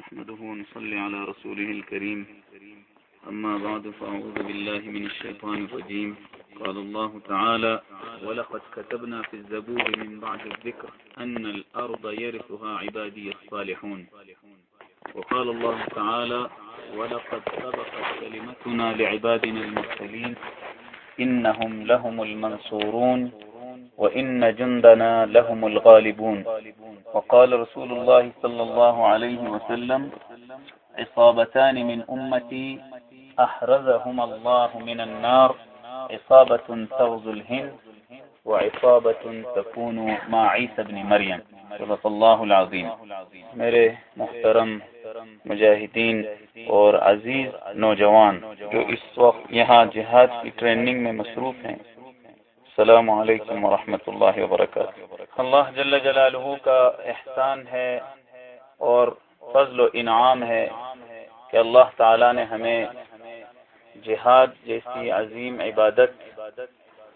نحمده ونصلي على رسوله الكريم. أما بعد، فأعوذ بالله من الشيطان الرجيم. قال الله تعالى ولقد كتبنا في الزبور من بعد الذكر أن الأرض يرثها عبادي الصالحون. وقال الله تعالى ولقد سبقت كلمتنا لعبادنا المرسلين إنهم لهم المنصورون. وإن جندنا لهم الغالبون وقال رسول الله صلى الله عليه وسلم عصابتان من أمتي أحرزهما الله من النار عصابة تغزو الهند وعصابة تكون مع عيسى بن مريم. صدق الله العظيم. میرے محترم مجاہدین اور عزیز نوجوان جو اس وقت یہاں جہاد کی ٹریننگ میں مصروف ہیں السلام علیکم ورحمۃ اللہ وبرکاتہ۔ اللہ جل جلالہ کا احسان ہے اور فضل و انعام ہے کہ اللہ تعالی نے ہمیں جہاد جیسی عظیم عبادت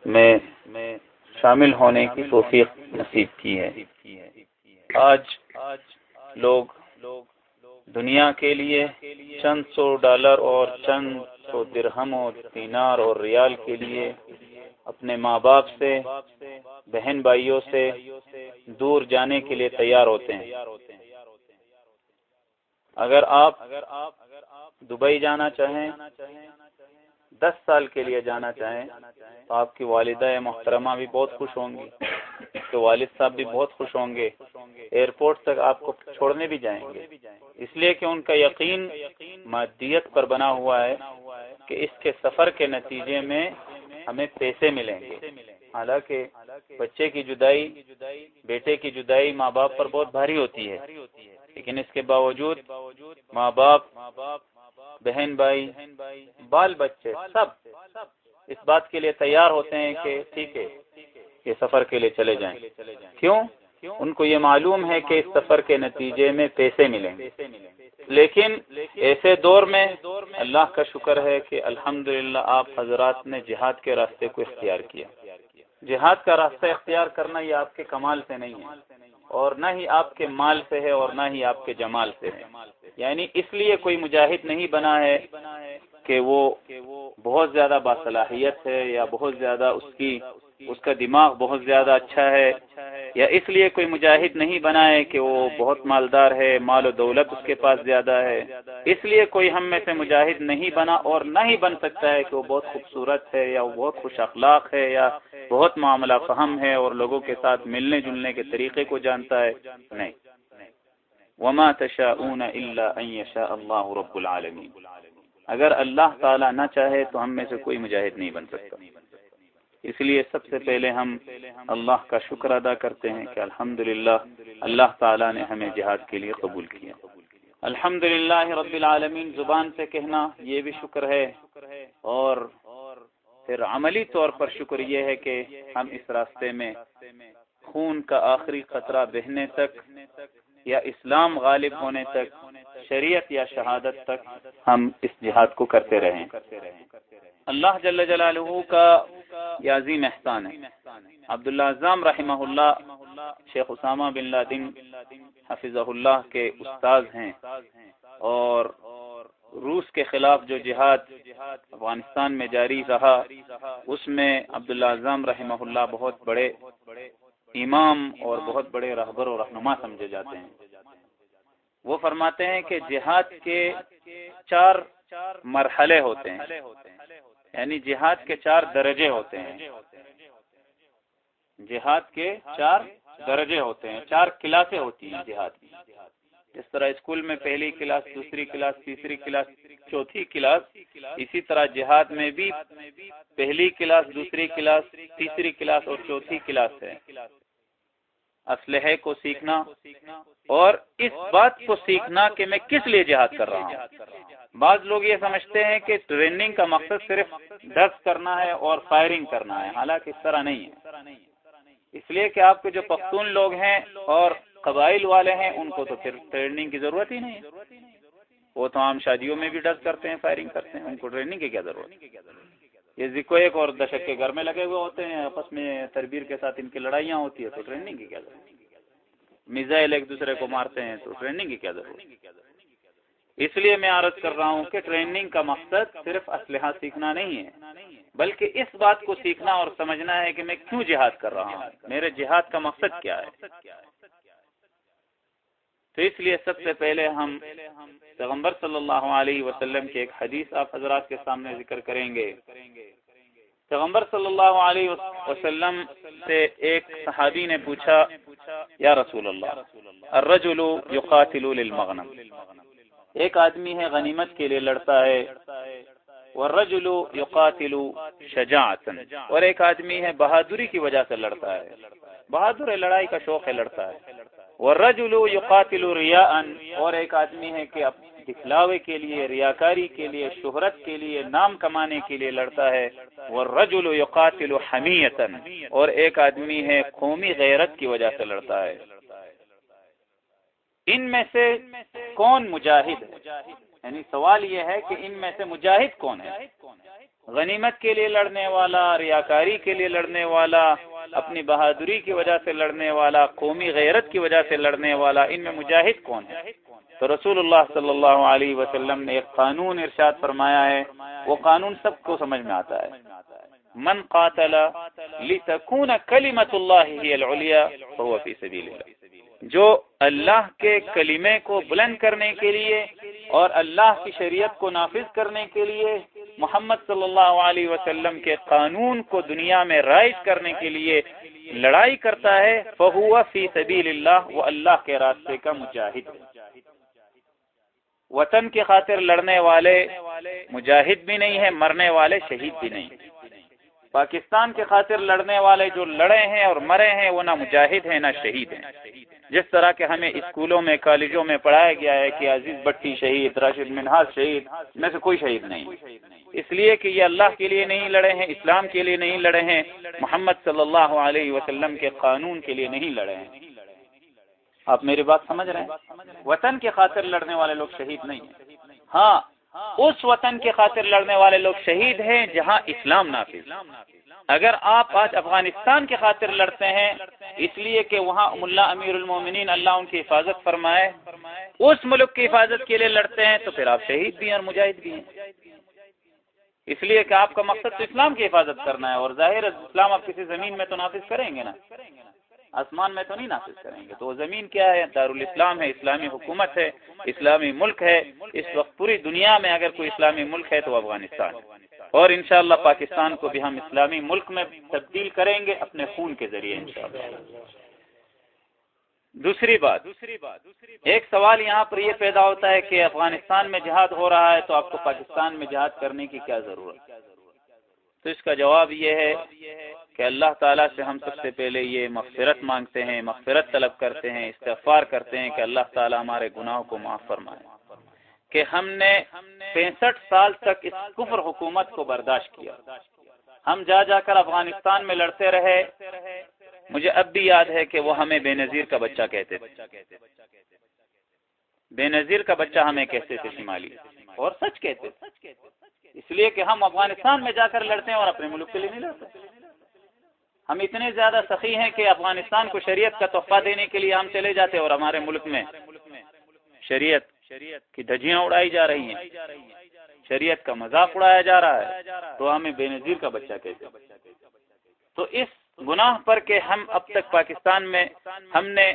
میں شامل ہونے کی توفیق نصیب کی ہے۔ آج لوگ دنیا کے لیے چند سو ڈالر اور چند سو درہم اور دینار اور ریال کے لیے اپنے ماں باپ سے، بہن بھائیوں سے دور جانے کے لیے تیار ہوتے ہیں۔ اگر آپ دبئی جانا چاہیں دس سال کے لیے جانا چاہیں تو آپ کی والدہ محترمہ بھی بہت خوش ہوں گی کہ والد صاحب بھی بہت خوش ہوں گے ایئرپورٹ تک آپ کو چھوڑنے بھی جائیں گے اس لیے کہ ان کا یقین مادیت پر بنا ہوا ہے کہ اس کے سفر کے نتیجے میں ہمیں پیسے ملیں گے حالانکہ بچے کی جدائی، بیٹے کی جدائی ماں باپ پر بہت بھاری ہوتی ہے لیکن اس کے باوجود ماں باپ بہن بھائی، بال بچے، سب اس بات کے لیے تیار ہوتے ہیں کہ ٹھیک ہے یہ سفر کے لیے چلے جائیں۔ کیوں؟ ان کو یہ معلوم ہے کہ اس سفر کے نتیجے میں پیسے ملیں۔ گے لیکن ایسے دور میں اللہ کا شکر ہے کہ الحمد آپ حضرات نے جہاد کے راستے کو اختیار کیا۔ جہاد کا راستہ اختیار کرنا یہ آپ کے کمال سے نہیں ہے۔ اور نہ ہی آپ کے مال سے ہے اور نہ ہی آپ کے جمال سے ہے۔ یعنی اس لیے کوئی مجاہد نہیں بنا ہے کہ وہ بہت زیادہ باصلاحیت ہے یا بہت زیادہ اس کی اس کا دماغ بہت زیادہ اچھا ہے، یا اس لیے کوئی مجاہد نہیں بنا ہے کہ وہ بہت مالدار ہے، مال و دولت اس کے پاس زیادہ ہے۔ اس لیے کوئی ہم میں سے مجاہد نہیں بنا اور نہ ہی بن سکتا ہے کہ وہ بہت خوبصورت ہے، یا وہ بہت خوش اخلاق ہے، یا بہت معاملہ فہم ہے اور لوگوں کے ساتھ ملنے جلنے کے طریقے کو جانتا ہے۔ نہیں۔ وما تشاءون الا ان يشاء الله رب العالمین اگر اللہ تعالی نہ چاہے تو ہم میں سے کوئی مجاہد نہیں بن سکتا۔ اس لیے سب سے پہلے ہم اللہ کا شکر ادا کرتے ہیں کہ الحمد اللہ تعالی نے ہمیں جہاد کے لیے قبول کیا۔ الحمد رب العالمین، زبان سے کہنا یہ بھی شکر ہے اور پھر عملی طور پر شکر یہ ہے کہ ہم اس راستے میں خون کا آخری خطرہ بہنے تک یا اسلام غالب ہونے تک، شریعت یا شہادت تک ہم اس جہاد کو کرتے رہیں۔ اللہ جل جلالہ کا یہ عظیم احسان ہے۔ عبداللہ اعظم رحمہ اللہ شیخ اسامہ بن لادن حفظ اللہ کے استاذ ہیں۔ اور روس کے خلاف جو جہاد افغانستان میں جاری رہا، اس میں عبداللہ اعظم رحمہ اللہ بہت بڑے امام اور بہت بڑے رہبر و رہنما سمجھے جاتے ہیں۔ وہ فرماتے ہیں کہ جہاد کے چار مرحلے ہوتے ہیں۔ یعنی جہاد کے چار درجے ہوتے ہیں۔ جہاد کے چار درجے ہوتے ہیں، چار کلاسیں ہوتی ہیں جہاد کی۔ جس طرح اسکول میں پہلی کلاس، دوسری کلاس، تیسری کلاس، چوتھی کلاس، اسی طرح جہاد میں بھی پہلی کلاس، دوسری کلاس، تیسری کلاس اور چوتھی کلاس ہے۔ اسلحے کو سیکھنا اور اس بات کو سیکھنا کہ میں کس لیے جہاد کر رہا ہوں۔ بعض لوگ یہ سمجھتے ہیں کہ ٹریننگ کا مقصد صرف ڈرس کرنا ہے اور فائرنگ کرنا ہے، حالانکہ اس طرح نہیں ہے۔ اس لیے کہ آپ کے جو پختون لوگ ہیں اور قبائل والے ہیں، ان کو تو پھر ٹریننگ کی ضرورت ہی نہیں۔ وہ تو عام شادیوں میں بھی ڈرس کرتے ہیں، فائرنگ کرتے ہیں، ان کو ٹریننگ کی کیا ضرورت؟ یہ زکو ایک اور دشک کے گھر میں لگے ہوئے ہوتے ہیں، آپس میں تربیر کے ساتھ ان کی لڑائیاں ہوتی ہے تو ٹریننگ کی کیا ضرورت؟ میزائل ایک دوسرے کو مارتے ہیں، تو ٹریننگ کی کیا ضرورت؟ اس لیے میں عرض کر رہا ہوں کہ ٹریننگ کا مقصد صرف اسلحہ سیکھنا نہیں ہے، بلکہ اس بات کو سیکھنا اور سمجھنا ہے کہ میں کیوں جہاد کر رہا ہوں۔ میرے جہاد کا مقصد کیا ہے؟ تو اس لیے سب سے پہلے ہم پیغمبر صلی اللہ علیہ وسلم کی ایک حدیث آپ حضرات کے سامنے ذکر کریں گے۔ پیغمبر صلی اللہ علیہ وسلم سے ایک صحابی نے پوچھا، یا رسول اللہ، الرجل یقاتل للمغنم ایک آدمی ہے، غنیمت کے لیے لڑتا ہے۔ والرجل یقاتل شجاعتا۔ اور ایک آدمی ہے، بہادری کی وجہ سے لڑتا ہے۔ بہادر ہے لڑائی کا شوق ہے، لڑتا ہے۔ والرجل یقاتل ریاء اور ایک آدمی ہے کہ دکھلاوے کے لیے، ریاکاری کے لیے، شہرت کے لیے، نام کمانے کے لیے لڑتا ہے۔ والرجل یقاتل حمیتا، اور ایک آدمی ہے قومی غیرت کی وجہ سے لڑتا ہے۔ ان میں سے کون مجاہد ہے؟ یعنی سوال یہ ہے کہ ان میں سے مجاہد کون ہے؟ غنیمت کے لیے لڑنے والا، ریاکاری کے لیے لڑنے والا، اپنی بہادری کی وجہ سے لڑنے والا، قومی غیرت کی وجہ سے لڑنے والا، ان میں مجاہد کون ہے؟ تو رسول اللہ صلی اللہ علیہ وسلم نے ایک قانون ارشاد فرمایا ہے، وہ قانون سب کو سمجھ میں آتا ہے۔ من قاتل لتكون كلمة الله هي العليا فهو في سبيل الله جو اللہ کے کلمے کو بلند کرنے کے لیے اور اللہ کی شریعت کو نافذ کرنے کے لیے محمد صلی اللہ علیہ وسلم کے قانون کو دنیا میں رائج کرنے کے لیے لڑائی کرتا ہے، فہو فی سبیل اللہ، وہ اللہ کے راستے کا مجاہد۔ وطن کی خاطر لڑنے والے مجاہد بھی نہیں ہے مرنے والے شہید بھی نہیں۔ پاکستان کے خاطر لڑنے والے جو لڑے ہیں اور مرے ہیں، وہ نہ مجاہد ہیں، نہ شہید ہیں۔ جس طرح کے ہمیں اسکولوں میں، کالجوں میں پڑھایا گیا ہے کہ عزیز بٹی شہید، راشد منہاز شہید، میں سے کوئی شہید نہیں۔ اس لیے کہ یہ اللہ کے لیے نہیں لڑے ہیں، اسلام کے لیے نہیں لڑے ہیں، محمد صلی اللہ علیہ وسلم کے قانون کے لیے نہیں لڑے ہیں۔ آپ میری بات سمجھ رہے ہیں؟ وطن کے خاطر لڑنے والے لوگ شہید نہیں ہیں۔ ہاں ہاں۔ اس وطن کے خاطر لڑنے والے لوگ شہید ہیں جہاں اسلام نافذ۔ اگر آپ آج افغانستان کے خاطر لڑتے ہیں، اس لیے کہ وہاں ملا امیر المومنین اللہ ان کی حفاظت فرمائے، اس ملک کی حفاظت کے لیے لڑتے ہیں تو پھر آپ شہید بھی ہیں اور مجاہد بھی ہیں۔ اس لیے کہ آپ کا مقصد تو اسلام کی حفاظت کرنا ہے اور ظاہر اسلام آپ کسی زمین میں تو نافذ کریں گے نا۔ آسمان میں تو نہیں نافذ کریں گے۔ تو وہ زمین کیا ہے؟ دارالاسلام ہے، اسلامی حکومت ہے، اسلامی ملک ہے۔ اس وقت پوری دنیا میں اگر کوئی اسلامی ملک ہے تو افغانستان اور انشاءاللہ پاکستان کو بھی ہم اسلامی ملک میں تبدیل کریں گے اپنے خون کے ذریعے انشاءاللہ۔ دوسری بات دوسری بات ایک سوال یہاں پر یہ پیدا ہوتا ہے کہ افغانستان میں جہاد ہو رہا ہے تو آپ کو پاکستان میں جہاد کرنے کی کیا ضرورت تو اس کا جواب یہ ہے کہ اللہ تعالیٰ سے ہم سب سے پہلے یہ مغفرت مانگتے ہیں، مغفرت طلب کرتے ہیں، استغفار کرتے ہیں کہ اللہ تعالیٰ ہمارے گناہوں کو معاف فرمائے۔ کہ ہم نے پینسٹھ سال تک اس کفر حکومت کو برداشت کیا۔ ہم جا جا کر افغانستان میں لڑتے رہے۔ مجھے اب بھی یاد ہے کہ وہ ہمیں بے نظیر کا بچہ کہتے تھے۔ بے نظیر کا بچہ ہمیں کہتے تھے شمالی، اور سچ کہتے تھے۔ اس لیے کہ ہم افغانستان میں جا کر لڑتے ہیں اور اپنے ملک کے لیے نہیں لڑتے۔ ہم اتنے زیادہ سخی ہیں کہ افغانستان کو شریعت کا تحفہ دینے کے لیے ہم چلے جاتے اور ہمارے ملک میں شریعت شریعت کی دھجیاں اڑائی جا رہی ہیں۔ شریعت کا مذاق اڑایا جا رہا ہے۔ تو ہمیں بے نظیر کا بچہ کہتے تو اس گناہ پر کہ ہم اب تک پاکستان میں ہم نے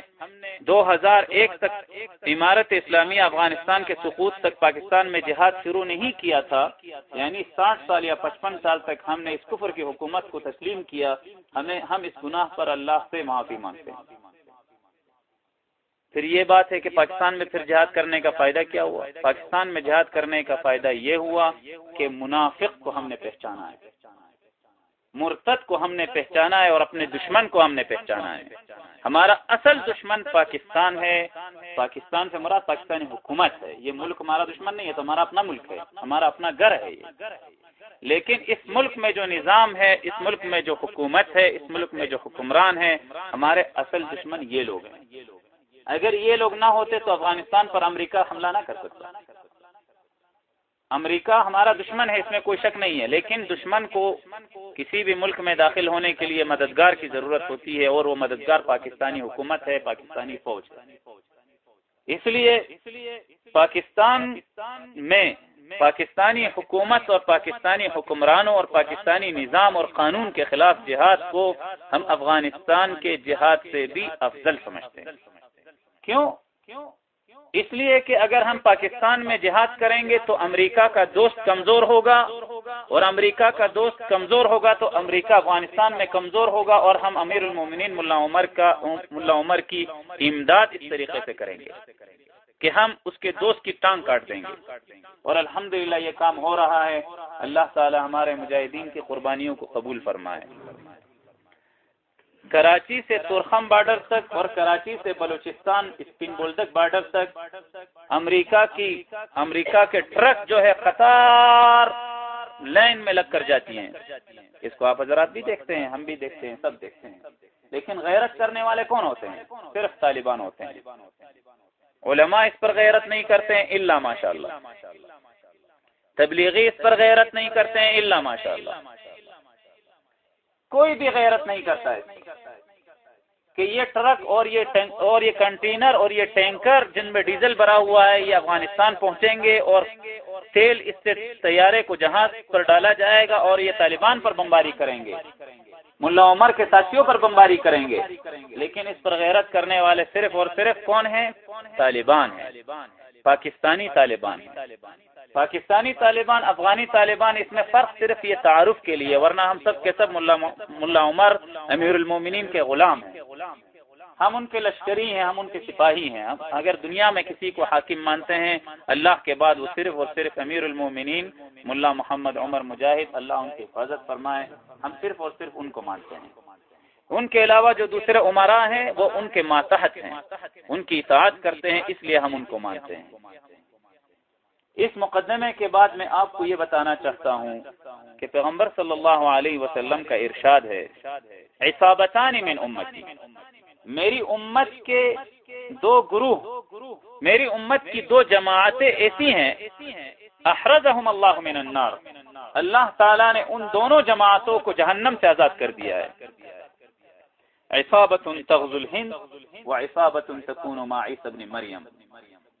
دو ہزار ایک تک عمارت اسلامی افغانستان کے سقوط تک پاکستان میں جہاد شروع نہیں کیا تھا یعنی ساٹھ سال یا پچپن سال تک ہم نے اس کفر کی حکومت کو تسلیم کیا، ہمیں ہم اس گناہ پر اللہ سے معافی مانگتے ہیں۔ پھر یہ بات ہے کہ پاکستان میں پھر جہاد کرنے کا فائدہ کیا ہوا؟ پاکستان میں جہاد کرنے کا فائدہ یہ ہوا کہ منافق کو ہم نے پہچانا ہے۔ مرتد کو ہم نے پہچانا ہے اور اپنے دشمن کو ہم نے پہچانا ہے۔ ہمارا اصل دشمن پاکستان ہے۔ پاکستان سے مراد پاکستانی حکومت ہے۔ یہ ملک ہمارا دشمن نہیں ہے، تو ہمارا اپنا ملک ہے۔ ہمارا اپنا گھر ہے یہ۔ لیکن اس ملک میں جو نظام ہے، اس ملک میں جو حکومت ہے، اس ملک میں جو حکمران ہے ہمارے اصل دشمن یہ لوگ ہیں۔ اگر یہ لوگ نہ ہوتے تو افغانستان پر امریکہ حملہ نہ کر سکتا۔ امریکہ ہمارا دشمن ہے، اس میں کوئی شک نہیں ہے، لیکن دشمن کو کسی بھی ملک میں داخل ہونے کے لیے مددگار کی ضرورت ہوتی ہے اور وہ مددگار پاکستانی حکومت ہے، پاکستانی فوج۔ اس لیے پاکستان میں پاکستانی حکومت اور پاکستانی حکمرانوں اور پاکستانی نظام اور قانون کے خلاف جہاد کو ہم افغانستان کے جہاد سے بھی افضل سمجھتے ہیں۔ کیوں؟ اس لیے کہ اگر ہم پاکستان میں جہاد کریں گے تو امریکہ کا دوست کمزور ہوگا اور امریکہ کا دوست کمزور ہوگا تو امریکہ افغانستان میں کمزور ہوگا اور ہم امیر المومنین ملا عمر کا ملا عمر کی امداد اس طریقے سے کریں گے کہ ہم اس کے دوست کی ٹانگ کاٹ دیں گے۔ اور الحمدللہ یہ کام ہو رہا ہے۔ اللہ تعالی ہمارے مجاہدین کی قربانیوں کو قبول فرمائے۔ کراچی سے ترخم بارڈر تک اور کراچی سے بلوچستان اسپن بولدک بارڈر تک امریکہ کی امریکہ کے ٹرک جو ہے قطار لائن میں لگ کر جاتی ہیں۔ اس کو آپ حضرات بھی دیکھتے ہیں، ہم بھی دیکھتے ہیں، سب دیکھتے ہیں۔ لیکن غیرت کرنے والے کون ہوتے ہیں؟ صرف طالبان ہوتے ہیں۔ علماء اس پر غیرت نہیں کرتے ہیں اللہ ماشاء اللہ تبلیغی اس پر غیرت نہیں کرتے ہیں اللہ ماشاء اللہ کوئی بھی غیرت نہیں کرتا ہے۔ کہ یہ ٹرک اور یہ اور یہ کنٹینر اور یہ ٹینکر جن میں ڈیزل بھرا ہوا ہے، یہ افغانستان پہنچیں گے اور تیل اس سے طیارے کو جہاز پر ڈالا جائے گا اور یہ طالبان پر بمباری کریں گے۔ ملا عمر کے ساتھیوں پر بمباری کریں گے۔ لیکن اس پر غیرت کرنے والے صرف اور صرف کون ہیں؟ طالبان ہیں۔ پاکستانی طالبان پاکستانی طالبان، افغانی طالبان، اس میں فرق صرف یہ تعارف کے لیے، ورنہ ہم سب کے سب ملا عمر، امیر المومنین کے غلام ہیں۔ ہم ان کے لشکری ہیں، ہم ان کے سپاہی ہیں۔ اگر دنیا میں کسی کو حاکم مانتے ہیں، اللہ کے بعد وہ صرف اور صرف امیر المومنین، ملا محمد عمر مجاہد، اللہ ان کی حفاظت فرمائے۔ ہم صرف اور صرف ان کو مانتے ہیں۔ ان کے علاوہ جو دوسرے عمرا ہیں، وہ ان کے ماتحت ہیں۔ ان کی اطاعت کرتے ہیں، اس لیے ہم ان کو مانتے ہیں۔ اس مقدمے کے بعد میں آپ کو یہ بتانا چاہتا ہوں کہ پیغمبر صلی اللہ علیہ وسلم کا ارشاد ہے عصابتان من امتی۔ میری امت کے دو گروہ، میری امت کی دو جماعتیں ایسی ہیں، احرزہم اللہ من النار۔ اللہ تعالیٰ نے ان دونوں جماعتوں کو جہنم سے آزاد کر دیا ہے۔ عصابت تغز الہند و عصابت تکون مع عیسی ابن مریم۔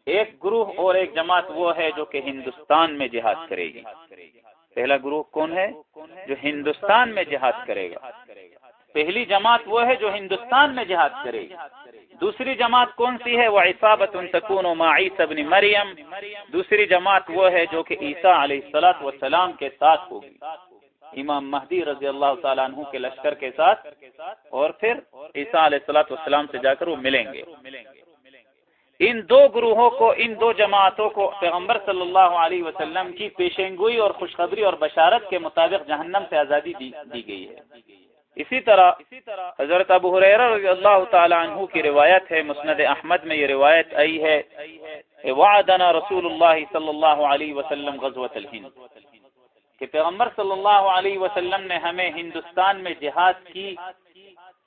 ایک گروہ اور ایک جماعت وہ ہے جو کہ ہندوستان میں جہاد کرے گی۔ پہلا گروہ کون ہے؟ جو ہندوستان میں جہاد کرے گا۔ پہلی جماعت وہ ہے جو ہندوستان میں جہاد کرے گی۔ دوسری جماعت کون سی ہے؟ وہ عصابت سکون و معیس ابن مریم۔ دوسری جماعت وہ ہے جو کہ عیسیٰ علیہ السلاط وسلام کے ساتھ ہوگی۔ امام مہدی رضی اللہ تعالیٰ عنہ کے لشکر کے ساتھ۔ اور پھر عیسیٰ علیہ السلاط والسلام سے جا کر وہ ملیں گے۔ ان دو گروہوں کو ان دو جماعتوں کو پیغمبر صلی اللہ علیہ وسلم کی پیشنگوئی اور خوشخبری اور بشارت کے مطابق جہنم سے آزادی دی, دی گئی ہے۔ اسی طرح حضرت ابو رضی اللہ تعالی عنہ کی روایت ہے مسند احمد میں یہ روایت آئی ہے وعدنا رسول اللہ صلی اللہ علیہ وسلم غزوۃ الہند کہ پیغمبر صلی اللہ علیہ وسلم نے ہمیں ہندوستان میں جہاد کی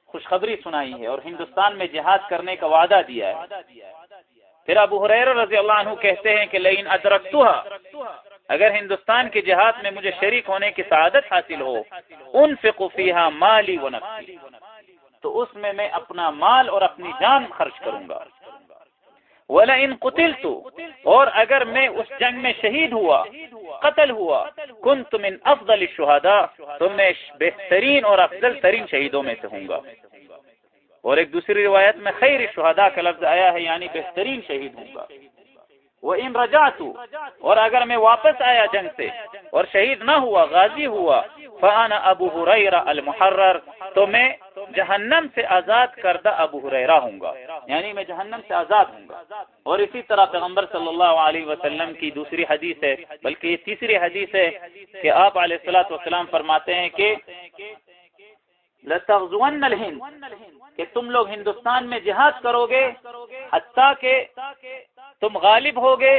خوشخبری سنائی ہے اور ہندوستان میں جہاد کرنے کا وعدہ دیا ہے۔ پھر ابو حریر رضی اللہ عنہ کہتے ہیں کہ لئن ادرکتوها اگر ہندوستان کے جہاد میں مجھے شریک ہونے کی سعادت حاصل ہو ان فقفیہ مالی و نفسی، تو اس میں میں اپنا مال اور اپنی جان خرچ کروں گا۔ ولا ان قتل تو اور اگر میں اس جنگ میں شہید ہوا، قتل ہوا کن تم ان افضل شہادا تو میں بہترین اور افضل ترین شہیدوں میں سے ہوں گا۔ اور ایک دوسری روایت میں خیر شہدا کا لفظ آیا ہے یعنی بہترین شہید ہوں گا۔ وہ ان رجا اور اگر میں واپس آیا جنگ سے اور شہید نہ ہوا، غازی ہوا فان ابو حریرہ المحرر، تو میں جہنم سے آزاد کردہ ابو حریرہ ہوں گا۔ یعنی میں جہنم سے آزاد ہوں گا۔ اور اسی طرح پیغمبر صلی اللہ علیہ وسلم کی دوسری حدیث ہے، بلکہ یہ تیسری حدیث ہے کہ آپ علیہ السلاۃ والسلام فرماتے ہیں کہ لتغزون الہند، کہ تم لوگ ہندوستان میں جہاد کرو گے حتیٰ کہ تم غالب ہوگے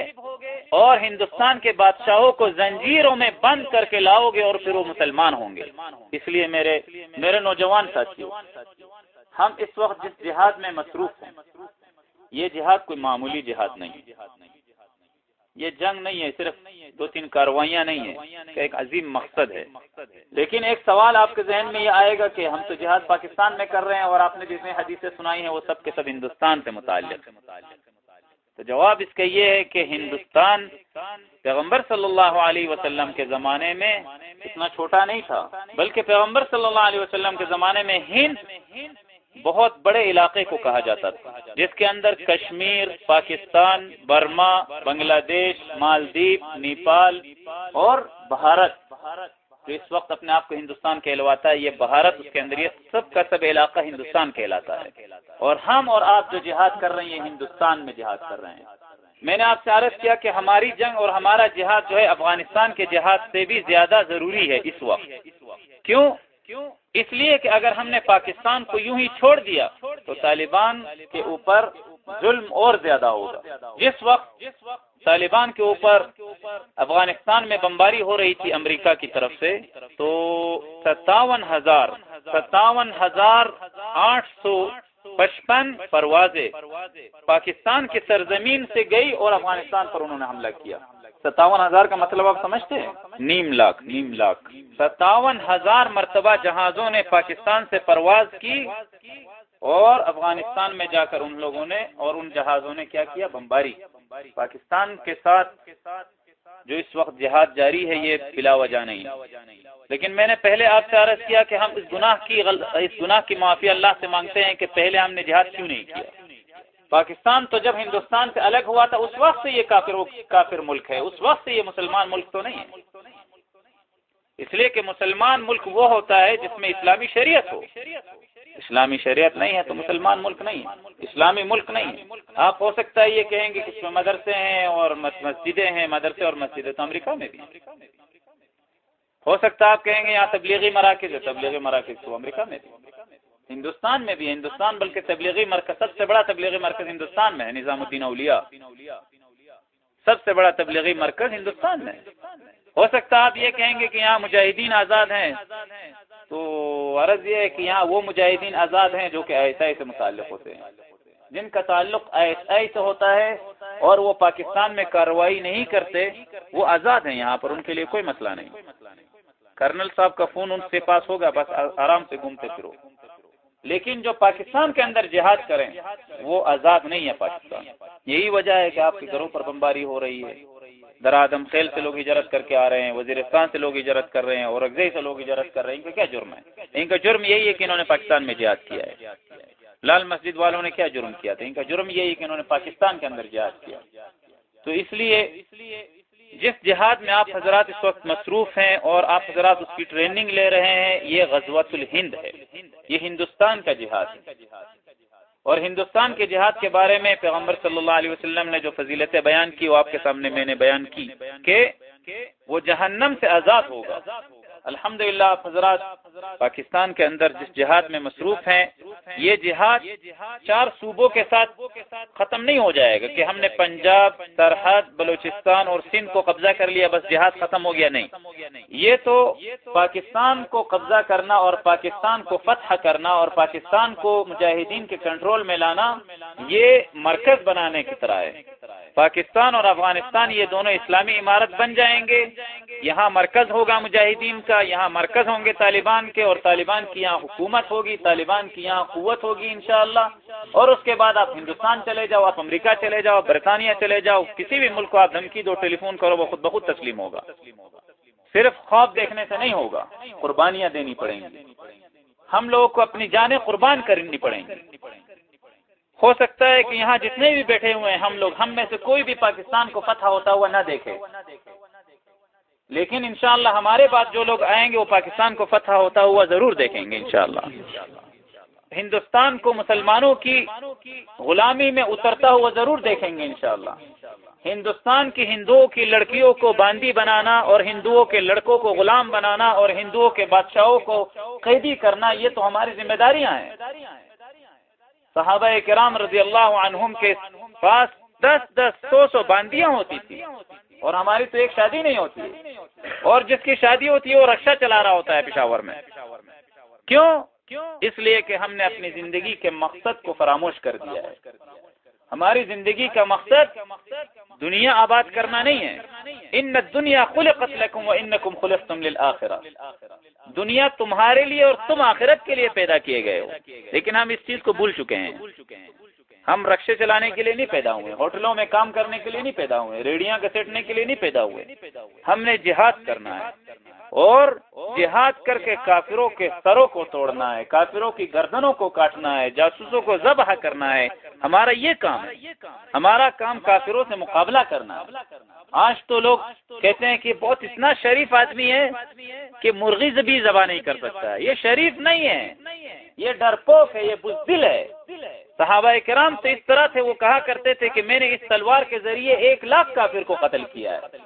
اور ہندوستان کے بادشاہوں کو زنجیروں میں بند کر کے لاؤ گے اور پھر وہ مسلمان ہوں گے۔ اس لیے میرے میرے نوجوان ساتھی ہم اس وقت جس جہاد میں مصروف ہیں، یہ جہاد کوئی معمولی جہاد نہیں۔ یہ جنگ نہیں ہے، صرف دو تین کاروائیاں نہیں ہیں، کہ ایک عظیم مقصد ہے۔ لیکن ایک سوال آپ کے ذہن میں یہ آئے گا کہ ہم تو جہاد پاکستان میں کر رہے ہیں اور آپ نے جتنے حدیثیں سنائی ہیں وہ سب کے سب ہندوستان سے متعلق۔ تو جواب اس کا یہ ہے کہ ہندوستان پیغمبر صلی اللہ علیہ وسلم کے زمانے میں اتنا چھوٹا نہیں تھا، بلکہ پیغمبر صلی اللہ علیہ وسلم کے زمانے میں ہند بہت بڑے علاقے کو کہا جاتا تھا، جس کے اندر کشمیر، پاکستان، برما، بنگلہ دیش، مالدیپ، نیپال اور بھارت۔ جو اس وقت اپنے آپ کو ہندوستان کہلواتا ہے، یہ بھارت اس کے اندر یہ سب کا سب علاقہ ہندوستان کہلاتا ہے۔ اور ہم اور آپ جو جہاد کر رہے ہیں ہندوستان میں جہاد کر رہے ہیں۔ میں نے آپ سے عرض کیا کہ ہماری جنگ اور ہمارا جہاد جو ہے، افغانستان کے جہاد سے بھی زیادہ ضروری ہے اس وقت۔ کیوں؟ اس لیے کہ اگر ہم نے پاکستان کو یوں ہی چھوڑ دیا، تو طالبان کے اوپر ظلم اور زیادہ ہوگا۔ جس وقت طالبان کے اوپر افغانستان میں بمباری ہو رہی تھی امریکہ کی طرف سے، تو ستاون ہزار ستاون ہزار آٹھ سو پچپن پروازیں پاکستان کی سرزمین سے گئی اور افغانستان پر انہوں نے حملہ کیا۔ ستاون ہزار کا مطلب آپ سمجھتے ہیں؟ نیم لاکھ نیم لاکھ۔ ستاون ہزار مرتبہ جہازوں نے پاکستان سے پرواز کی اور افغانستان میں جا کر ان لوگوں نے اور ان جہازوں نے کیا کیا؟ بمباری۔ پاکستان کے ساتھ جو اس وقت جہاد جاری ہے یہ بلا وجہ نہیں۔ لیکن میں نے پہلے آپ سے عرض کیا کہ ہم اس گناہ کی غل... اس گناہ کی معافی اللہ سے مانگتے ہیں کہ پہلے ہم نے جہاد کیوں نہیں کیا؟ پاکستان تو جب ہندوستان سے الگ ہوا تھا، اس وقت سے یہ کافر کافر ملک ہے۔ اس وقت سے یہ مسلمان ملک تو نہیں ہے۔ اس لیے کہ مسلمان ملک وہ ہوتا ہے جس میں اسلامی شریعت ہو۔ اسلامی شریعت نہیں ہے تو مسلمان ملک نہیں ہے۔ اسلامی ملک نہیں ہے۔ آپ ہو سکتا ہے یہ کہیں گے کہ اس میں مدرسے ہیں اور مسجدیں ہیں، مدرسے اور مسجدیں تو امریکہ میں بھی ہو سکتا ہے آپ کہیں گے یہاں تبلیغی مراکز ہے، تبلیغی مراکز تو امریکہ میں بھی ہندوستان میں بھی ہندوستان بلکہ تبلیغی مرکز، سب سے بڑا تبلیغی مرکز ہندوستان میں ہے، نظام الدین اولیاء۔ سب سے بڑا تبلیغی مرکز ہندوستان میں ہو سکتا ہے آپ یہ کہیں گے کہ یہاں مجاہدین آزاد ہیں۔ تو عرض یہ ہے کہ یہاں وہ مجاہدین آزاد ہیں جو کہ ایس آئی سے متعلق ہوتے ہیں۔ جن کا تعلق ایس آئی سے ہوتا ہے اور وہ پاکستان میں کارروائی نہیں کرتے، وہ آزاد ہیں یہاں پر، ان کے لیے کوئی مسئلہ نہیں۔ کرنل صاحب کا فون ان سے پاس ہوگا بس آرام سے گھومتے پھرو۔ لیکن جو پاکستان کے اندر جہاد کریں، وہ آزاد نہیں ہے پاکستان۔ یہی وجہ ہے کہ آپ کے گھروں پر بمباری ہو رہی ہے۔ درادم خیل سے لوگ ہجرت کر کے آ رہے ہیں وزیرستان سے لوگ ہجرت کر رہے ہیں اور اگزئی سے لوگ ہجرت کر رہے ہیں۔ ان کا کیا جرم ہے؟ ان کا جرم یہی ہے کہ انہوں نے پاکستان میں جہاد کیا ہے۔ لال مسجد والوں نے کیا جرم کیا تھا؟ ان کا جرم یہی ہے کہ انہوں نے پاکستان کے اندر جہاد کیا۔ تو اس لیے جس جہاد میں آپ حضرات اس وقت مصروف ہیں اور آپ حضرات اس کی ٹریننگ لے رہے ہیں، یہ غزوت الہند ہے۔ یہ ہندوستان کا جہاد ہے۔ اور ہندوستان کے جہاد کے بارے میں پیغمبر صلی اللہ علیہ وسلم نے جو فضیلتیں بیان کی، وہ آپ کے سامنے میں نے بیان کی کہ وہ جہنم سے آزاد ہوگا۔ الحمد للہ حضرات پاکستان کے اندر جس جہاد میں مصروف ہیں، یہ جہاد چار صوبوں کے ساتھ ختم نہیں ہو جائے گا کہ ہم نے پنجاب، سرحد، بلوچستان اور سندھ کو قبضہ کر لیا، بس جہاد ختم ہو گیا نہیں۔ یہ تو پاکستان کو قبضہ کرنا اور پاکستان کو فتح کرنا اور پاکستان کو مجاہدین کے کنٹرول میں لانا، یہ مرکز بنانے کی طرح ہے۔ پاکستان اور افغانستان یہ دونوں اسلامی عمارت بن جائیں گے۔ یہاں مرکز ہوگا مجاہدین کا، یہاں مرکز ہوں گے طالبان کے اور طالبان کی یہاں حکومت ہوگی، طالبان کی یہاں قوت ہوگی انشاءاللہ۔ اور اس کے بعد آپ ہندوستان چلے جاؤ، آپ امریکہ چلے جاؤ برطانیہ چلے جاؤ، کسی بھی ملک کو آپ دھمکی دو ٹیلی فون کرو، وہ خود بخود تسلیم ہوگا۔ صرف خواب دیکھنے سے نہیں ہوگا، قربانیاں دینی پڑیں گی۔ ہم لوگوں کو اپنی جانیں قربان کرنی پڑیں گی۔ ہو سکتا ہے کہ یہاں جتنے بھی بیٹھے ہوئے ہیں، ہم لوگ، ہم میں سے کوئی بھی پاکستان کو فتح ہوتا ہوا نہ دیکھے۔ لیکن انشاءاللہ ہمارے بعد جو لوگ آئیں گے وہ پاکستان کو فتح ہوتا ہوا ضرور دیکھیں گے انشاءاللہ۔ ہندوستان کو مسلمانوں کی غلامی میں اترتا ہوا ضرور دیکھیں گے انشاءاللہ۔ ہندوستان کی ہندوؤں کی لڑکیوں کو باندی بنانا اور ہندوؤں کے لڑکوں کو غلام بنانا اور ہندوؤں کے بادشاہوں کو قیدی کرنا، یہ تو ہماری ذمہ داریاں ہیں۔ صحابہ کرام رضی اللہ عنہم کے پاس دس دس سو سو باندیاں ہوتی تھی اور ہماری تو ایک شادی نہیں ہوتی۔ اور جس کی شادی ہوتی ہے وہ رکشا چلا رہا ہوتا ہے پشاور میں۔ کیوں؟ اس لیے کہ ہم نے اپنی زندگی کے مقصد کو فراموش کر دیا ہے۔ ہماری زندگی کا مقصد دنیا آباد کرنا نہیں ہے۔ ان دنیا خل قتل ان کم خلف تم دنیا تمہارے لیے اور تم آخرت کے لیے پیدا کیے گئے ہو۔ لیکن ہم اس چیز کو بھول چکے ہیں۔ ہم رکشے چلانے کے لیے نہیں پیدا ہوئے، ہوٹلوں میں کام کرنے کے لیے نہیں پیدا ہوئے ریڑیاں گسیٹنے کے لیے نہیں پیدا ہوئے۔ ہم نے جہاد کرنا ہے۔ اور جہاد کر کے کافروں کے سروں کو توڑنا ہے، کافروں کی گردنوں کو کاٹنا ہے، جاسوسوں کو ذبح کرنا ہے۔ ہمارا یہ کام ہے۔ ہمارا کام کافروں سے مقابلہ کرنا ہے۔ آج تو لوگ کہتے ہیں کہ بہت اتنا شریف آدمی ہے کہ مرغی زبی زبان نہیں کر سکتا۔ ہے یہ شریف نہیں ہے۔ یہ ڈرپوک ہے، یہ بزدل ہے۔ صحابہ کرام تو اس طرح تھے، وہ کہا کرتے تھے کہ میں نے اس تلوار کے ذریعے ایک لاکھ کافر کو قتل کیا ہے۔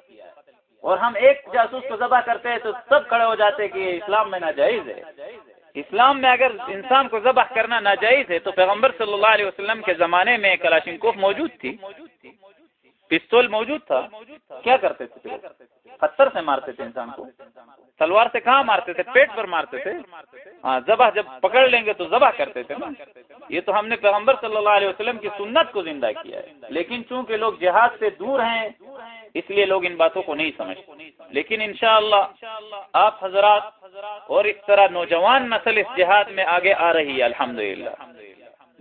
اور ہم ایک جاسوس کو ذبح کرتے ہیں تو سب کھڑے ہو جاتے کہ یہ اسلام میں ناجائز ہے۔ اسلام میں اگر انسان کو ذبح کرنا ناجائز ہے تو پیغمبر صلی اللہ علیہ وسلم کے زمانے میں کلاشنکوف موجود تھی۔ پستول موجود تھا۔ کیا کرتے تھے؟ پتھر سے مارتے تھے انسان کو۔ تلوار سے کہاں مارتے تھے؟ پیٹ پر مارتے تھے۔ ہاں ذبح جب پکڑ لیں گے تو ذبح کرتے تھے نا۔ یہ تو ہم نے پیغمبر صلی اللہ علیہ وسلم کی سنت کو زندہ کیا ہے۔ لیکن چونکہ لوگ جہاد سے دور ہیں، اس لیے لوگ ان باتوں کو نہیں سمجھتے۔ لیکن انشاءاللہ آپ حضرات اور اس طرح نوجوان نسل اس جہاد میں آگے آ رہی ہے، الحمدللہ۔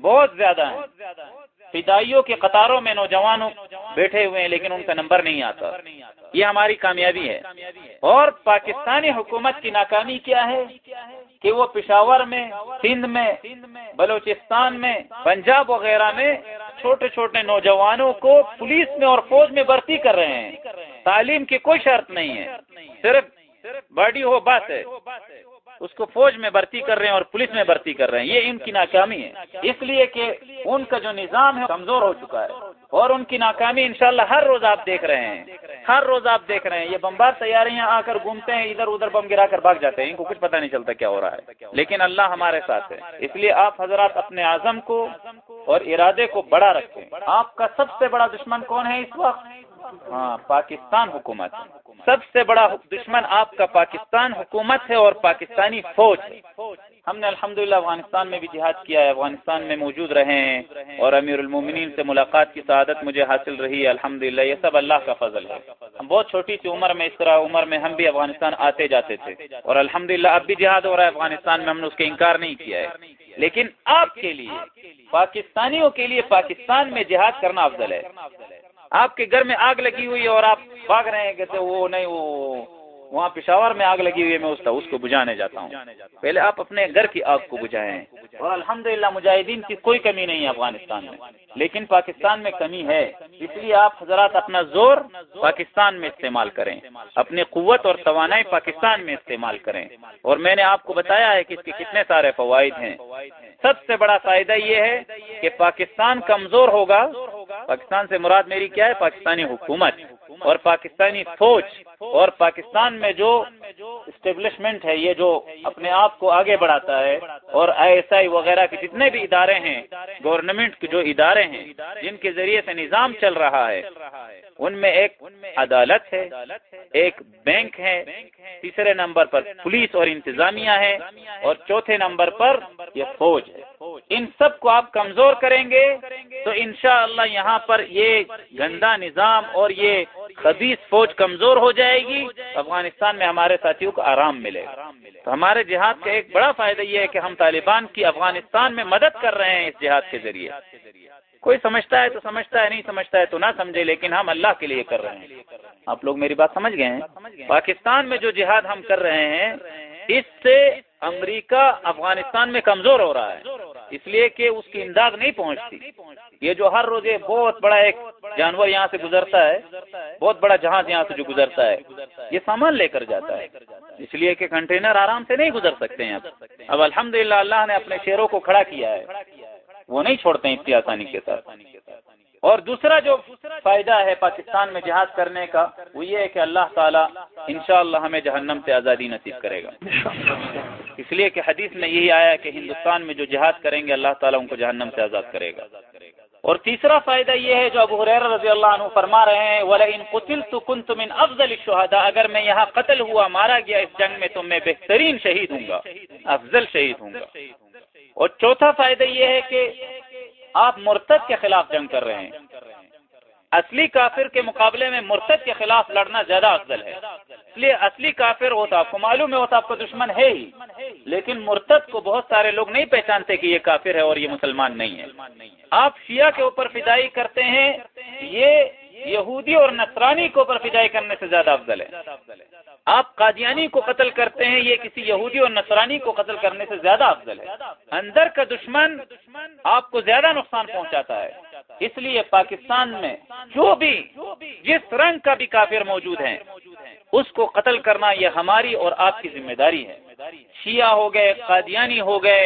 بہت زیادہ ہیں۔ فدائیوں کے قطاروں میں نوجوانوں بیٹھے ہوئے ہیں، لیکن ان کا نمبر نہیں آتا۔ یہ ہماری کامیابی ہے۔ اور پاکستانی حکومت کی ناکامی کیا ہے؟ کہ وہ پشاور میں، سندھ میں، بلوچستان میں، پنجاب وغیرہ میں چھوٹے چھوٹے نوجوانوں کو پولیس میں اور فوج میں بھرتی کر رہے ہیں۔ تعلیم کی کوئی شرط نہیں ہے۔ صرف باڈی ہو بات ہے۔ اس کو فوج میں بھرتی کر رہے ہیں اور پولیس میں بھرتی کر رہے ہیں۔ یہ ان کی ناکامی ہے۔ اس لیے کہ ان کا جو نظام ہے کمزور ہو چکا ہے۔ اور ان کی ناکامی انشاءاللہ ہر روز آپ دیکھ رہے ہیں۔ ہر روز آپ دیکھ رہے ہیں۔ یہ بمبار تیاریاں آ کر گھومتے ہیں، ادھر ادھر بم گرا کر بھاگ جاتے ہیں۔ ان کو کچھ پتہ نہیں چلتا کیا ہو رہا ہے۔ لیکن اللہ ہمارے ساتھ ہے۔ اس لیے آپ حضرات اپنے اعظم کو اور ارادے کو بڑا رکھیں۔ آپ کا سب سے بڑا دشمن کون ہے اس وقت؟ ہاں پاکستان حکومت۔ سب سے بڑا دشمن آپ کا پاکستان حکومت ہے اور پاکستانی فوج ہے۔ ہم نے الحمدللہ افغانستان میں بھی جہاد کیا ہے، افغانستان میں موجود رہے ہیں اور امیر المومنین سے ملاقات کی سعادت مجھے حاصل رہی ہے، الحمدللہ، یہ سب اللہ کا فضل ہے۔ ہم بہت چھوٹی سی عمر میں اس طرح عمر میں ہم بھی افغانستان آتے جاتے تھے اور الحمدللہ اب بھی جہاد ہو رہا ہے، افغانستان میں ہم نے اس کے انکار نہیں کیا ہے۔ لیکن آپ کے لیے، پاکستانیوں کے لیے پاکستان میں جہاد کرنا افضل ہے۔ آپ کے گھر میں آگ لگی ہوئی ہے اور آپ بھاگ رہے ہیں کہتے وہ نہیں، وہ وہاں پشاور میں آگ لگی ہوئی ہے، میں اس اس کو بجھانے جاتا ہوں۔ پہلے آپ اپنے گھر کی آگ کو بجھائیں۔ اور الحمدللہ مجاہدین کی کوئی کمی نہیں ہے افغانستان میں۔ لیکن پاکستان میں کمی ہے، اس لیے آپ حضرات اپنا زور پاکستان میں استعمال کریں۔ اپنی قوت اور توانائی پاکستان میں استعمال کریں۔ اور میں نے آپ کو بتایا ہے کہ اس کے کتنے سارے فوائد ہیں۔ سب سے بڑا فائدہ یہ ہے کہ پاکستان کمزور ہوگا۔ پاکستان سے مراد میری کیا ہے؟ پاکستانی حکومت۔ اور پاکستانی فوج اور پاکستان میں جو اسٹیبلشمنٹ ہے، یہ جو اپنے آپ کو آگے بڑھاتا ہے اور آئی ایس آئی وغیرہ کے جتنے بھی ادارے ہیں گورنمنٹ کے جو ادارے ہیں، جن کے ذریعے سے نظام چل رہا ہے، ان میں ایک عدالت ہے، ایک بینک ہے، تیسرے نمبر پر پولیس اور انتظامیہ ہے، اور چوتھے نمبر پر یہ فوج ہے۔ ان سب کو آپ کمزور کریں گے تو انشاءاللہ یہاں پر یہ گندا نظام اور یہ خبیص فوج کمزور ہو جائے گی، افغانستان میں ہمارے ساتھیوں کو آرام ملے تو ہمارے جہاد کا ایک بڑا فائدہ یہ ہے کہ ہم طالبان کی افغانستان میں مدد کر رہے ہیں اس جہاد کے ذریعے۔ کوئی سمجھتا ہے تو سمجھتا ہے، نہیں سمجھتا ہے تو نہ سمجھے، لیکن ہم اللہ کے لیے کر رہے ہیں۔ آپ لوگ میری بات سمجھ گئے ہیں؟ پاکستان میں جو جہاد ہم کر رہے ہیں اس سے امریکہ افغانستان میں کمزور ہو رہا ہے۔ اس لیے کہ اس کی امداد نہیں پہنچتی۔ یہ جو ہر روز بہت بڑا ایک جانور یہاں سے گزرتا ہے، بہت بڑا جہاز یہاں سے جو گزرتا ہے، یہ سامان لے کر جاتا ہے۔ اس لیے کہ کنٹینر آرام سے نہیں گزر سکتے ہیں اب اب الحمد اللہ نے اپنے شیروں کو کھڑا کیا ہے۔ وہ نہیں چھوڑتے ہیں اتنی آسانی کے ساتھ۔ اور دوسرا جو فائدہ ہے پاکستان میں جہاد کرنے کا وہ یہ ہے کہ اللہ تعالیٰ انشاءاللہ ہمیں جہنم سے آزادی نصیب کرے گا۔ اس لیے کہ حدیث میں یہی آیا کہ ہندوستان میں جو جہاد کریں گے اللہ تعالیٰ ان کو جہنم سے آزاد کرے گا۔ اور تیسرا فائدہ یہ ہے جو ابو حریر رضی اللہ عنہ فرما رہے ہیں وَلَئِن قُتِلْتُ كُنْتُ مِنْ أَفْضَلِ الشُّهَدَى اگر میں یہاں قتل ہوا مارا گیا اس جنگ میں تو میں بہترین شہید ہوں گا۔ افضل شہید ہوں گا۔ اور چوتھا فائدہ یہ ہے کہ آپ مرتد کے خلاف جنگ کر رہے ہیں۔ اصلی کافر کے مقابلے میں مرتد کے خلاف لڑنا زیادہ افضل ہے۔ اس لیے اصلی کافر ہوتا آپ کو معلوم ہے ہوتا آپ کا دشمن ہے ہی۔ لیکن مرتد کو بہت سارے لوگ نہیں پہچانتے کہ یہ کافر ہے اور یہ مسلمان نہیں ہے۔ آپ شیعہ کے اوپر فدائی کرتے ہیں، یہ یہودی اور نصرانی کو اوپر فدائی کرنے سے زیادہ افضل ہے۔ آپ قادیانی کو قتل کرتے ہیں، یہ کسی یہودی اور نصرانی کو قتل کرنے سے زیادہ افضل ہے۔ اندر کا دشمن آپ کو زیادہ نقصان پہنچاتا ہے۔ اس لیے پاکستان میں جو بھی جس رنگ کا بھی کافر موجود ہیں، اس کو قتل کرنا یہ ہماری اور آپ کی ذمہ داری ہے۔ شیعہ ہو گئے، قادیانی ہو گئے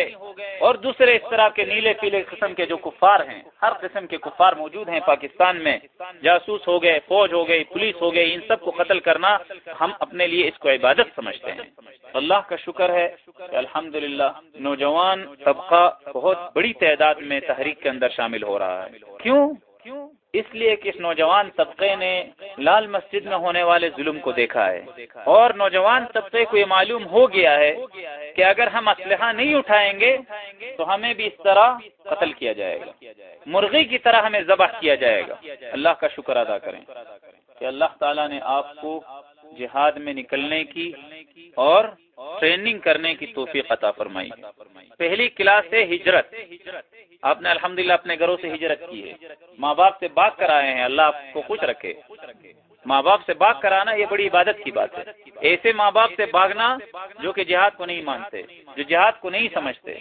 اور دوسرے اس طرح کے نیلے پیلے قسم کے جو کفار ہیں، ہر قسم کے کفار موجود ہیں پاکستان میں۔ جاسوس ہو گئے، فوج ہو گئی، پولیس ہو گئی، ان سب کو قتل کرنا ہم اپنے لیے اس کو عبادت سمجھتے ہیں۔ اللہ کا شکر ہے کہ الحمد نوجوان طبقہ بہت بڑی تعداد میں تحریک کے اندر شامل ہو رہا ہے۔ کیوں؟ اس لیے کہ اس نوجوان طبقے نے لال مسجد میں ہونے والے ظلم کو دیکھا ہے۔ اور نوجوان طبقے کو یہ معلوم ہو گیا ہے کہ اگر ہم اسلحہ نہیں اٹھائیں گے تو ہمیں بھی اس طرح قتل کیا جائے گا۔ مرغی کی طرح ہمیں ذبح کیا جائے گا۔ اللہ کا شکر ادا کریں۔ کہ اللہ تعالیٰ نے آپ کو جہاد میں نکلنے کی اور ٹریننگ کرنے کی توفیق عطا فرمائی۔ پہلی کلاس ہے ہجرت۔ آپ نے الحمدللہ اپنے گھروں سے ہجرت کی ہے۔ ماں باپ سے بات کرائے ہیں۔ اللہ آپ کو خوش رکھے۔ ماں باپ سے بات کرانا یہ بڑی عبادت کی بات ہے۔ ایسے ماں باپ سے بھاگنا جو کہ جہاد کو نہیں مانتے، جو جہاد کو نہیں سمجھتے،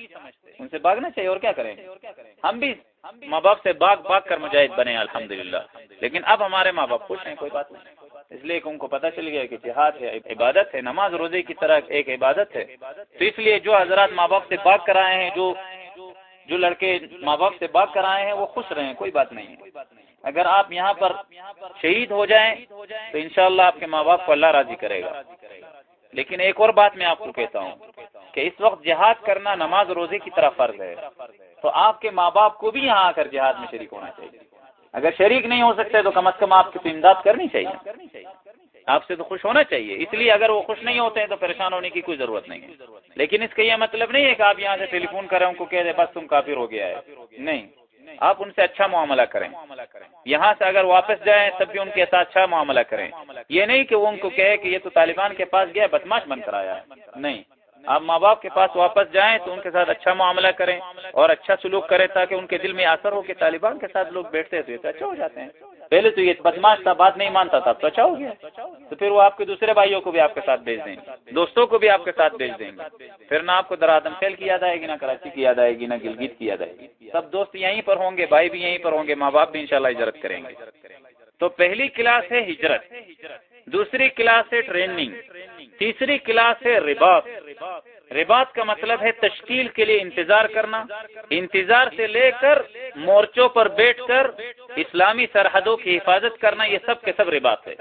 ان سے بھاگنا چاہیے اور کیا کریں؟ ہم بھی ماں باپ سے باغ باغ کر مجاہد بنے الحمد لیکن اب ہمارے ماں باپ خوش ہیں، کوئی بات نہیں۔ اس لیے کہ ان کو پتہ چل گیا کہ جہاد ہے، عبادت ہے، نماز روزے کی طرح ایک عبادت ہے۔ تو اس لیے جو حضرات ماں باپ سے باغ کرائے ہیں، جو جو لڑکے ماں باپ سے بات کرائے ہیں، وہ خوش رہے کوئی بات نہیں۔ اگر آپ یہاں پر شہید ہو جائیں، تو انشاءاللہ آپ کے ماں باپ کو اللہ راضی کرے گا۔ لیکن ایک اور بات میں آپ کو کہتا ہوں کہ اس وقت جہاد کرنا نماز روزے کی طرح فرض ہے۔ تو آپ کے ماں باپ کو بھی یہاں آ کر جہاد میں شریک ہونا چاہیے۔ اگر شریک نہیں ہو سکتے تو کم از کم آپ کی امداد کرنی چاہیے۔ آپ سے تو خوش ہونا چاہیے۔ اس لیے اگر وہ خوش نہیں ہوتے ہیں تو پریشان ہونے کی کوئی ضرورت نہیں ہے۔ لیکن اس کا یہ مطلب نہیں ہے کہ آپ یہاں سے ٹیلی فون کریں، ان کو کہہ دیں، بس تم کافر ہو گیا ہے۔ نہیں۔ آپ ان سے اچھا معاملہ کریں۔ یہاں سے اگر واپس جائیں تب بھی ان کے ساتھ اچھا معاملہ کریں۔ یہ نہیں کہ وہ ان کو کہے کہ یہ تو طالبان کے پاس گیا بدماش بن کر آیا۔ ہے نہیں۔ آپ ماں باپ کے پاس واپس جائیں تو ان کے ساتھ اچھا معاملہ کریں اور اچھا سلوک کریں تاکہ ان کے دل میں اثر ہو کہ طالبان کے ساتھ لوگ بیٹھتے ہیں تو اچھا ہو جاتے ہیں۔ پہلے تو یہ بدماش تھا بات نہیں مانتا تھا تو اچھا ہو گیا۔ تو پھر وہ آپ کے دوسرے بھائیوں کو بھی آپ کے ساتھ بھیج دیں۔ گے دوستوں کو بھی آپ کے ساتھ بھیج دیں۔ گے پھر نہ آپ کو درادم خیل کی یاد آئے گی، نہ کراچی کی یاد آئے گی، نہ گلگت کی یاد آئے گی۔ سب دوست یہیں پر ہوں گے، بھائی بھی یہیں پر ہوں گے، ماں باپ بھی انشاءاللہ ہجرت کریں گے۔ تو پہلی کلاس ہے ہجرت، دوسری کلاس ہے ٹریننگ، تیسری کلاس ہے رباط۔ رباط کا مطلب ہے تشکیل کے لیے انتظار کرنا، انتظار سے لے کر مورچوں پر بیٹھ کر اسلامی سرحدوں کی حفاظت کرنا یہ سب کے سب رباط ہے۔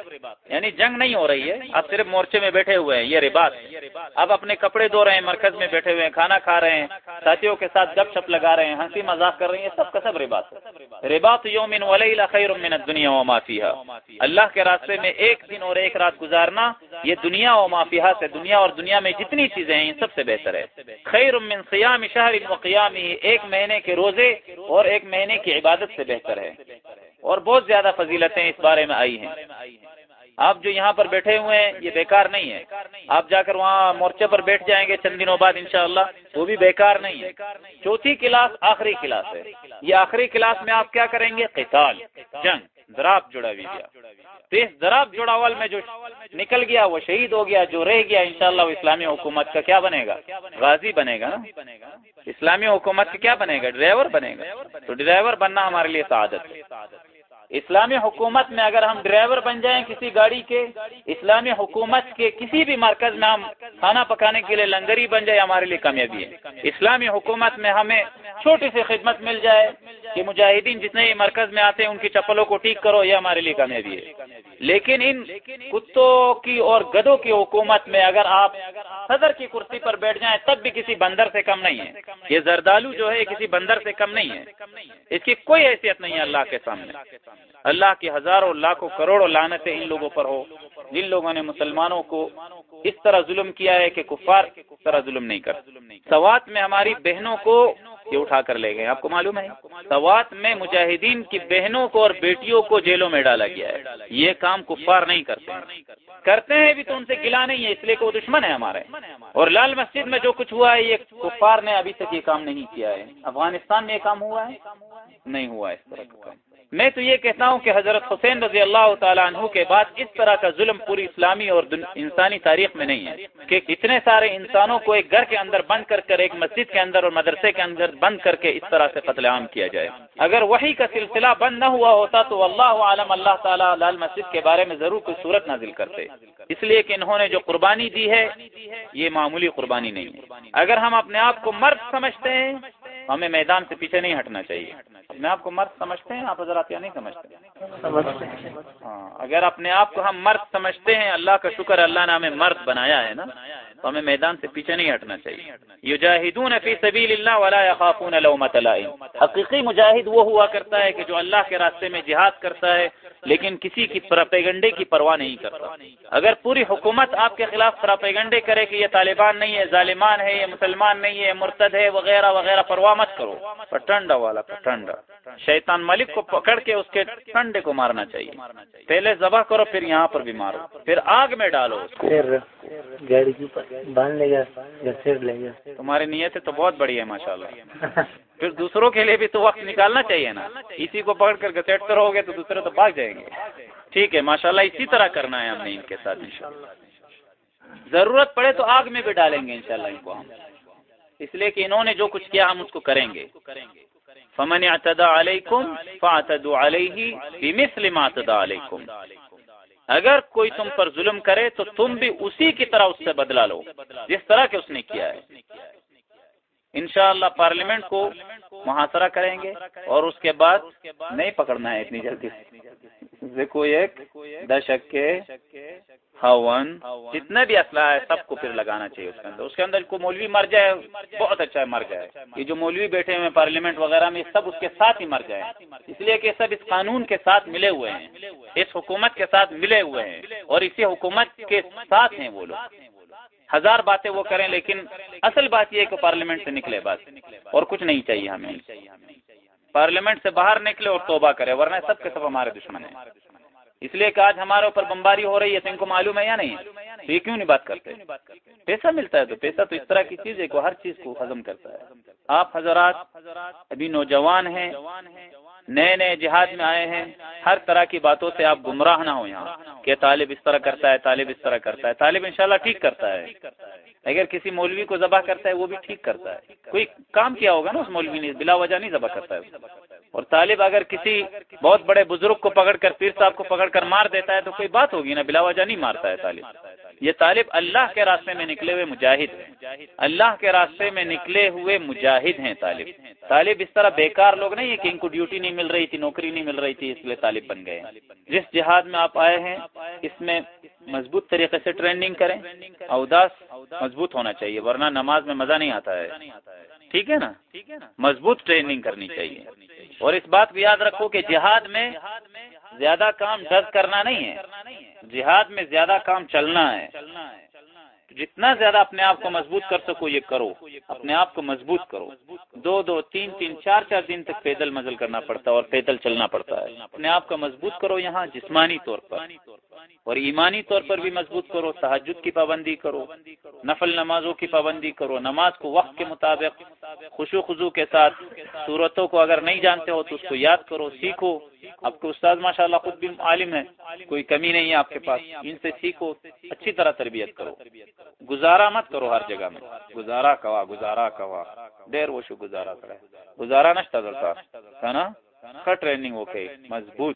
یعنی جنگ نہیں ہو رہی ہے۔ اب صرف مورچے میں بیٹھے ہوئے ہیں، یہ رباط ہے۔ اب اپنے کپڑے دھو رہے ہیں، مرکز میں بیٹھے ہوئے ہیں، کھانا کھا رہے ہیں، ساتھیوں کے ساتھ گپ شپ لگا رہے ہیں، ہنسی مذاق کر رہے ہیں، یہ سب کا سب رباط ہے۔ رباط یومن خیر من الدنیا و مافیہ اللہ کے راستے میں ایک دن اور ایک رات گزارنا، یہ دنیا و مافیہ سے دنیا اور دنیا میں جتنی چیزیں ہیں ان سب سے بہتر ہے۔ خیر من صیام شہر و قیام ایک مہینے کے روزے اور ایک مہینے کی عبادت سے بہتر ہے۔ اور بہت زیادہ فضیلتیں اس بارے میں آئی ہیں۔ آپ جو یہاں پر بیٹھے ہوئے ہیں، یہ بیکار نہیں ہے۔ آپ جا کر وہاں مورچے پر بیٹھ جائیں گے چند دنوں بعد انشاءاللہ، وہ بھی بیکار نہیں ہے۔ چوتھی کلاس آخری کلاس ہے۔ یہ آخری کلاس میں آپ کیا کریں گے؟ قتال، جنگ دراب جڑا بھی گیا تو اس دراب جڑاول میں جو نکل گیا، وہ شہید ہو گیا، جو رہ گیا، انشاءاللہ وہ اسلامی حکومت کا کیا بنے گا؟ غازی بنے گا نا۔ اسلامی حکومت کا کیا بنے گا؟ ڈرائیور بنے گا۔ تو ڈرائیور بننا ہمارے لیے سعادت ہے۔ اسلامی حکومت میں اگر ہم ڈرائیور بن جائیں کسی گاڑی کے، اسلامی حکومت کے کسی بھی مرکز میں ہم کھانا پکانے کے لیے لنگری بن جائے ہمارے لیے کامیابی ہے۔ اسلامی حکومت میں ہمیں چھوٹی سی خدمت مل جائے کہ مجاہدین جتنے ہی مرکز میں آتے ہیں، ان کی چپلوں کو ٹھیک کرو، یہ ہمارے لیے کامیابی ہے۔ لیکن ان کتوں کی اور گدوں کی حکومت میں اگر آپ صدر کی کرسی پر بیٹھ جائیں، تب بھی کسی بندر سے کم نہیں ہے۔ یہ زردالو جو ہے، کسی بندر سے کم نہیں ہے۔ اس کی کوئی حیثیت نہیں ہے اللہ کے سامنے۔ اللہ کی ہزاروں لاکھوں کروڑوں لانتیں ان لوگوں پر ہو، جن لوگوں نے مسلمانوں کو اس طرح ظلم کیا ہے کہ کفار اس طرح ظلم نہیں کر سوات میں ہماری بہنوں کو یہ اٹھا کر لے گئے۔ آپ کو معلوم ہے؟ سوات میں مجاہدین کی بہنوں کو اور بیٹیوں کو جیلوں میں ڈالا گیا ہے۔ یہ کام کفار نہیں کرتے کرتے ہیں بھی تو ان سے گلا نہیں ہے، اس لیے کہ وہ دشمن ہے ہمارے۔ اور لال مسجد میں جو کچھ ہوا ہے، یہ کفار نے ابھی تک یہ کام نہیں کیا ہے۔ افغانستان میں یہ کام ہوا ہے؟ نہیں ہوا اس طرح کا کام۔ میں تو یہ کہتا ہوں کہ حضرت حسین رضی اللہ تعالیٰ عنہ کے بعد اس طرح کا ظلم پوری اسلامی اور انسانی تاریخ میں نہیں ہے۔ کہ اتنے سارے انسانوں کو ایک گھر کے اندر بند کر کر، ایک مسجد کے اندر اور مدرسے کے اندر بند کر کے اس طرح سے قتل عام کیا جائے۔ اگر وہی کا سلسلہ بند نہ ہوا ہوتا تو اللہ عالم اللہ تعالیٰ لال مسجد کے بارے میں ضرور کوئی صورت نازل کرتے۔ اس لیے کہ انہوں نے جو قربانی دی ہے، یہ معمولی قربانی نہیں ہے۔ اگر ہم اپنے آپ کو مرد سمجھتے ہیں، ہمیں میدان سے پیچھے نہیں ہٹنا چاہیے۔ اپنے آپ کو مرد سمجھتے ہیں آپ حضرات یا نہیں سمجھتے ہاں اگر اپنے آپ کو ہم مرد سمجھتے ہیں اللہ کا شکر اللہ نے ہمیں مرد بنایا ہے نا۔ تو ہمیں میدان سے پیچھے نہیں ہٹنا چاہیے۔ یجاہدون فی سبیل اللہ ولا يخافون لومۃ لائم حقیقی مجاہد وہ ہوا کرتا ہے کہ جو اللہ کے راستے میں جہاد کرتا ہے، لیکن کسی کی پراپیگنڈے کی پرواہ نہیں کرتا۔ اگر پوری حکومت آپ کے خلاف پراپیگنڈے کرے کہ یہ طالبان نہیں ہے، ظالمان ہے، یہ مسلمان نہیں ہے، مرتد ہے، وغیرہ وغیرہ، پرواہ مت کرو۔ پٹنڈا والا پٹنڈا شیطان ملک کو پکڑ کے اس کے ٹنڈے کو مارنا چاہیے۔ پہلے ذبح کرو، پھر یہاں پر بھی مارو۔ پھر آگ میں ڈالو پھر گاڑی کے اوپر باندھ لے گا لے گا۔ تمہاری نیت تو بہت بڑی ہے ماشاء اللہ پھر دوسروں کے لیے بھی تو وقت نکالنا چاہیے نا۔ اسی کو پکڑ کر گسیٹ کر ہوگے تو دوسرے تو بھاگ جائیں گے۔ ٹھیک ہے ماشاء اللہ اسی طرح کرنا ہے ہم نے ان کے ساتھ ضرورت پڑے تو آگ میں بھی ڈالیں گے انشاءاللہ ان کو ہم۔ اس لیے کہ انہوں نے جو کچھ کیا ہم اس کو کریں گے۔ فمن اعتدى عليكم فاعتدوا عليه بمثل ما اعتدى عليكم۔ اگر کوئی تم پر ظلم کرے تو تم بھی اسی کی طرح اس سے بدلا لو، جس طرح کہ اس نے کیا ہے۔ انشاءاللہ پارلیمنٹ کو محاصرہ کریں گے اور اس کے بعد نہیں پکڑنا ہے اتنی جلدی۔ دیکھو ایک دشک کے ہون جتنا بھی اسلحہ ہے سب کو پھر لگانا چاہیے اس کے اندر۔ اس کے اندر کو مولوی مر جائے، بہت اچھا ہے، مر جائے۔ یہ جو مولوی بیٹھے ہوئے پارلیمنٹ وغیرہ میں سب اس کے ساتھ ہی مر جائے۔ اس لیے کہ سب اس قانون کے ساتھ ملے ہوئے ہیں۔ اس حکومت کے ساتھ ملے ہوئے ہیں اور اسی حکومت کے ساتھ ہیں وہ لوگ۔ ہزار باتیں وہ کریں لیکن اصل بات یہ ہے کہ پارلیمنٹ سے نکلے بات اور کچھ نہیں چاہیے ہمیں۔ پارلیمنٹ سے باہر نکلے اور توبہ کرے، ورنہ سب کے سب ہمارے دشمن ہیں۔ اس لیے کہ آج ہمارے اوپر بمباری ہو رہی ہے تو ان کو معلوم ہے یا نہیں؟ تو یہ کیوں نہیں بات کرتے؟ پیسہ ملتا ہے تو پیسہ تو اس طرح کی چیز ہے کہ ہر چیز کو ہضم کرتا ہے۔ آپ حضرات ابھی نوجوان ہیں۔ نئے نئے جہاد میں آئے ہیں۔ ہر طرح کی باتوں سے آپ گمراہ نہ ہو یہاں۔ کہ طالب اس طرح کرتا ہے، طالب اس طرح کرتا ہے۔ طالب انشاءاللہ ٹھیک کرتا ہے۔ اگر کسی مولوی کو ذبح کرتا ہے، وہ بھی ٹھیک کرتا ہے۔ کوئی کام کیا ہوگا نا اس مولوی نے؟ بلا وجہ نہیں ذبح کرتا ہے۔ اور طالب اگر کسی بہت بڑے بزرگ کو پکڑ کر، پیر صاحب کو پکڑ کر مار دیتا ہے تو کوئی بات ہوگی نا؟ بلا وجہ نہیں مارتا ہے طالب۔ یہ طالب اللہ کے راستے میں نکلے ہوئے مجاہد ہیں۔ اللہ کے راستے میں نکلے ہوئے مجاہد ہیں طالب۔ طالب اس طرح بیکار لوگ نہیں ہے کہ ان کو ڈیوٹی نہیں نہیں مل رہی تھی، نوکری نہیں مل رہی تھی، اس لیے طالب بن گئے۔ جس جہاد میں آپ آئے ہیں، اس میں مضبوط طریقے سے ٹریننگ کریں۔ اوداس مضبوط ہونا چاہیے، ورنہ نماز میں مزہ نہیں آتا ہے۔ ٹھیک ہے نا؟ مضبوط ٹریننگ کرنی چاہیے۔ اور اس بات کو یاد رکھو کہ جہاد میں زیادہ کام ڈز کرنا نہیں ہے۔ جہاد میں زیادہ کام چلنا ہے۔ جتنا زیادہ اپنے آپ کو مضبوط کر سکو، یہ کرو۔ اپنے آپ کو مضبوط کرو۔ دو دو، تین تین، چار چار دن تک پیدل مزل کرنا پڑتا ہے اور پیدل چلنا پڑتا ہے۔ اپنے آپ کو مضبوط کرو یہاں جسمانی طور پر۔ اور ایمانی طور پر بھی مضبوط کرو تحجد کی پابندی کرو، نفل نمازوں کی پابندی کرو، نماز کو وقت کے مطابق، خوشو خزو کے ساتھ۔ صورتوں کو اگر نہیں جانتے ہو تو اس کو یاد کرو، سیکھو۔ آپ کو استاد ماشاء اللہ خود بھی عالم ہے کوئی کمی نہیں ہے آپ کے پاس۔ ان سے سیکھو، اچھی طرح تربیت کرو۔ گزارا مت کرو ہر جگہ میں۔ گزارا کوا گزارا کوا۔ دیر وشو گزارا کرے۔ گزارا نشتا ہے نا؟ ٹریننگ اوکے مضبوط۔